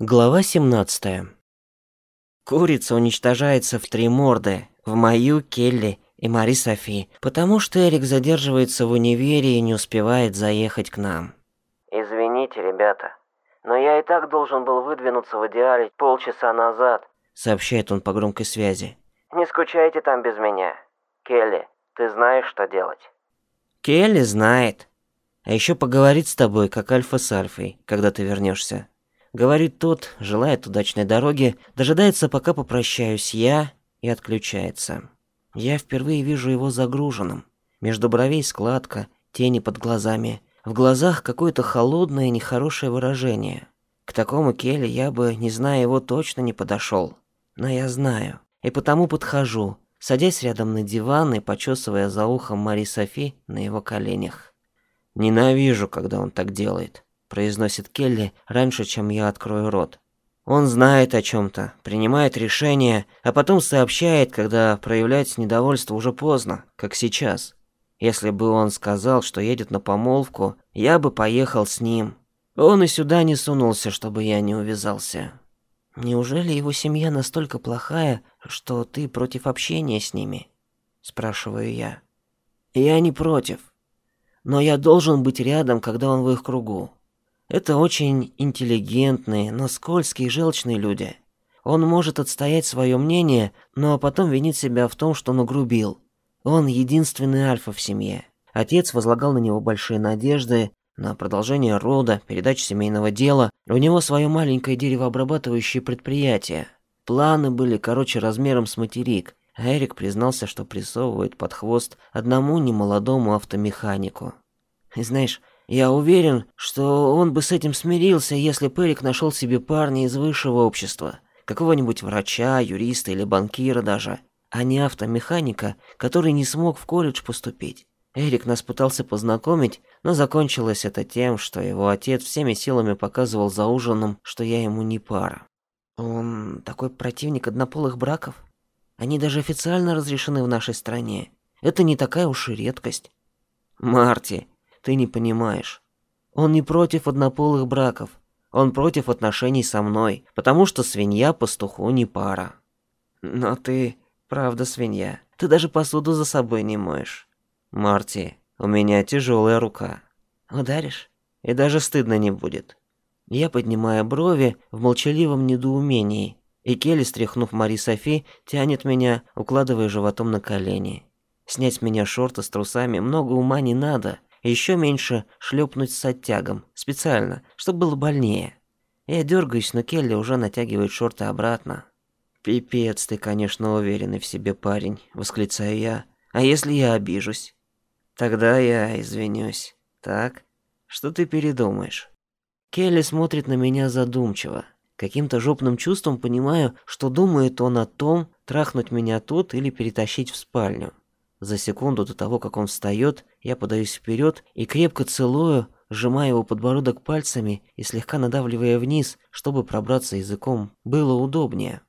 Глава 17. Курица уничтожается в три морды, в мою, Келли и Мари Софи, потому что Эрик задерживается в универе и не успевает заехать к нам. Извините, ребята, но я и так должен был выдвинуться в идеале полчаса назад, сообщает он по громкой связи. Не скучайте там без меня. Келли, ты знаешь, что делать. Келли знает. А еще поговорит с тобой, как Альфа с Альфой, когда ты вернешься. Говорит тот, желает удачной дороги, дожидается, пока попрощаюсь я, и отключается. Я впервые вижу его загруженным. Между бровей складка, тени под глазами. В глазах какое-то холодное, нехорошее выражение. К такому Келли я бы, не зная его, точно не подошел. Но я знаю. И потому подхожу, садясь рядом на диван и почесывая за ухом Мари Софи на его коленях. Ненавижу, когда он так делает произносит Келли раньше, чем я открою рот. Он знает о чем то принимает решение, а потом сообщает, когда проявлять недовольство уже поздно, как сейчас. Если бы он сказал, что едет на помолвку, я бы поехал с ним. Он и сюда не сунулся, чтобы я не увязался. Неужели его семья настолько плохая, что ты против общения с ними? спрашиваю я. Я не против. Но я должен быть рядом, когда он в их кругу. Это очень интеллигентные, но скользкие желчные люди. Он может отстоять свое мнение, но потом винит себя в том, что нагрубил. Он единственный альфа в семье. Отец возлагал на него большие надежды на продолжение рода, передачу семейного дела. У него свое маленькое деревообрабатывающее предприятие. Планы были, короче, размером с материк. А Эрик признался, что прессовывает под хвост одному немолодому автомеханику. И знаешь, я уверен, что он бы с этим смирился, если Перик нашел себе парня из высшего общества, какого-нибудь врача, юриста или банкира даже, а не автомеханика, который не смог в колледж поступить. Эрик нас пытался познакомить, но закончилось это тем, что его отец всеми силами показывал за ужином, что я ему не пара. Он такой противник однополых браков. Они даже официально разрешены в нашей стране. Это не такая уж и редкость. Марти, ты не понимаешь. Он не против однополых браков. Он против отношений со мной, потому что свинья пастуху не пара. Но ты, правда, свинья. Ты даже посуду за собой не моешь. Марти, у меня тяжелая рука. Ударишь? И даже стыдно не будет. Я поднимаю брови в молчаливом недоумении, и Келли, стряхнув Мари Софи, тянет меня, укладывая животом на колени. Снять с меня шорты с трусами много ума не надо, еще меньше шлепнуть с оттягом, специально, чтобы было больнее. Я дергаюсь, но Келли уже натягивает шорты обратно. «Пипец ты, конечно, уверенный в себе парень», — восклицаю я. «А если я обижусь?» «Тогда я извинюсь. Так? Что ты передумаешь?» Келли смотрит на меня задумчиво. Каким-то жопным чувством понимаю, что думает он о том, трахнуть меня тут или перетащить в спальню. За секунду до того, как он встает, я подаюсь вперед и крепко целую, сжимая его подбородок пальцами и слегка надавливая вниз, чтобы пробраться языком было удобнее.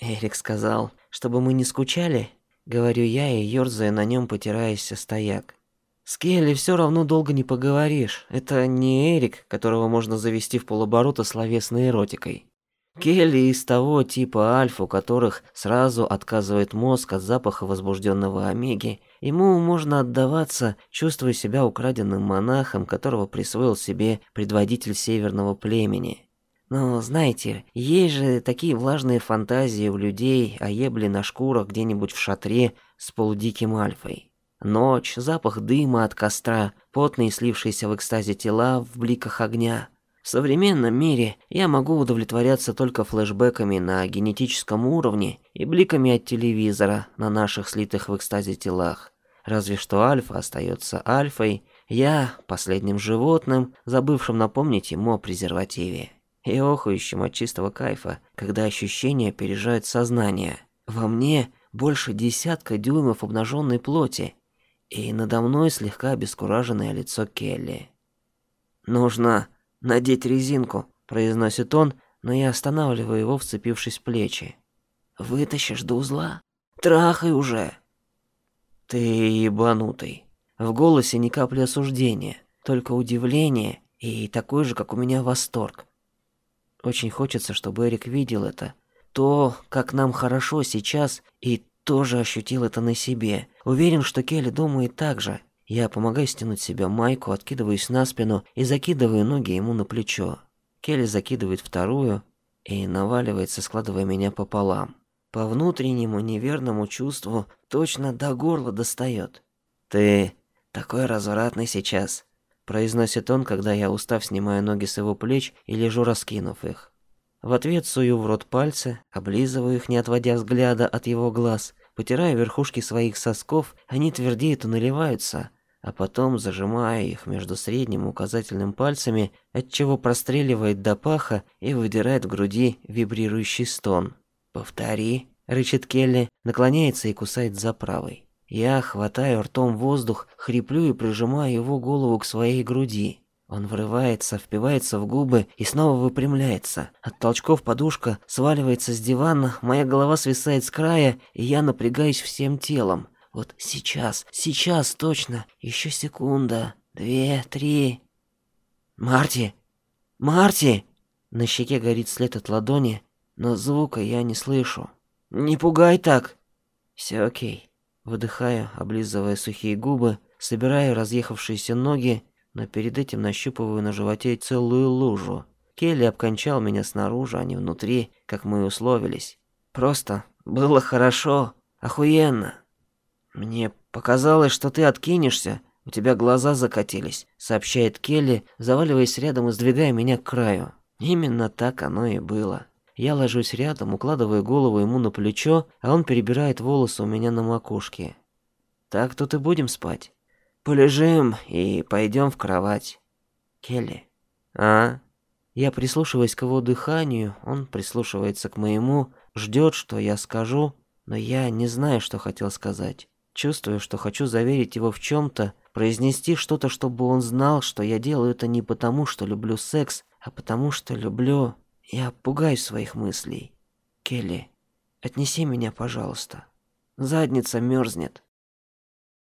Эрик сказал, чтобы мы не скучали, говорю я и ерзая на нем, потираясь о стояк. С Келли все равно долго не поговоришь. Это не Эрик, которого можно завести в полоборота словесной эротикой. Келли из того типа альфа, у которых сразу отказывает мозг от запаха возбужденного омеги. Ему можно отдаваться, чувствуя себя украденным монахом, которого присвоил себе предводитель северного племени. Но знаете, есть же такие влажные фантазии у людей о ебле на шкурах где-нибудь в шатре с полудиким альфой. Ночь, запах дыма от костра, потные слившиеся в экстазе тела в бликах огня – в современном мире я могу удовлетворяться только флешбэками на генетическом уровне и бликами от телевизора на наших слитых в экстазе телах. Разве что альфа остается альфой, я последним животным, забывшим напомнить ему о презервативе. И охующим от чистого кайфа, когда ощущения опережают сознание. Во мне больше десятка дюймов обнаженной плоти, и надо мной слегка обескураженное лицо Келли. Нужно «Надеть резинку», — произносит он, но я останавливаю его, вцепившись в плечи. «Вытащишь до узла? Трахай уже!» «Ты ебанутый». В голосе ни капли осуждения, только удивление и такой же, как у меня, восторг. Очень хочется, чтобы Эрик видел это. То, как нам хорошо сейчас, и тоже ощутил это на себе. Уверен, что Келли думает так же. Я помогаю стянуть себе майку, откидываюсь на спину и закидываю ноги ему на плечо. Келли закидывает вторую и наваливается, складывая меня пополам. По внутреннему неверному чувству точно до горла достает. «Ты такой развратный сейчас», – произносит он, когда я, устав, снимаю ноги с его плеч и лежу, раскинув их. В ответ сую в рот пальцы, облизываю их, не отводя взгляда от его глаз, потираю верхушки своих сосков, они твердеют и наливаются, а потом зажимаю их между средним и указательным пальцами, отчего простреливает до паха и выдирает в груди вибрирующий стон. «Повтори», — рычит Келли, наклоняется и кусает за правой. Я хватаю ртом воздух, хриплю и прижимаю его голову к своей груди. Он врывается, впивается в губы и снова выпрямляется. От толчков подушка сваливается с дивана, моя голова свисает с края, и я напрягаюсь всем телом. Вот сейчас, сейчас точно, еще секунда, две, три. Марти! Марти! На щеке горит след от ладони, но звука я не слышу. Не пугай так. Все окей. Выдыхаю, облизывая сухие губы, собираю разъехавшиеся ноги, но перед этим нащупываю на животе целую лужу. Келли обкончал меня снаружи, а не внутри, как мы и условились. Просто было хорошо, охуенно. Мне показалось, что ты откинешься, у тебя глаза закатились, сообщает Келли, заваливаясь рядом и сдвигая меня к краю. Именно так оно и было. Я ложусь рядом, укладываю голову ему на плечо, а он перебирает волосы у меня на макушке. Так тут и будем спать. Полежим и пойдем в кровать. Келли. А? Я прислушиваюсь к его дыханию, он прислушивается к моему, ждет, что я скажу, но я не знаю, что хотел сказать. Чувствую, что хочу заверить его в чем то произнести что-то, чтобы он знал, что я делаю это не потому, что люблю секс, а потому что люблю я пугаюсь своих мыслей. Келли, отнеси меня, пожалуйста. Задница мерзнет.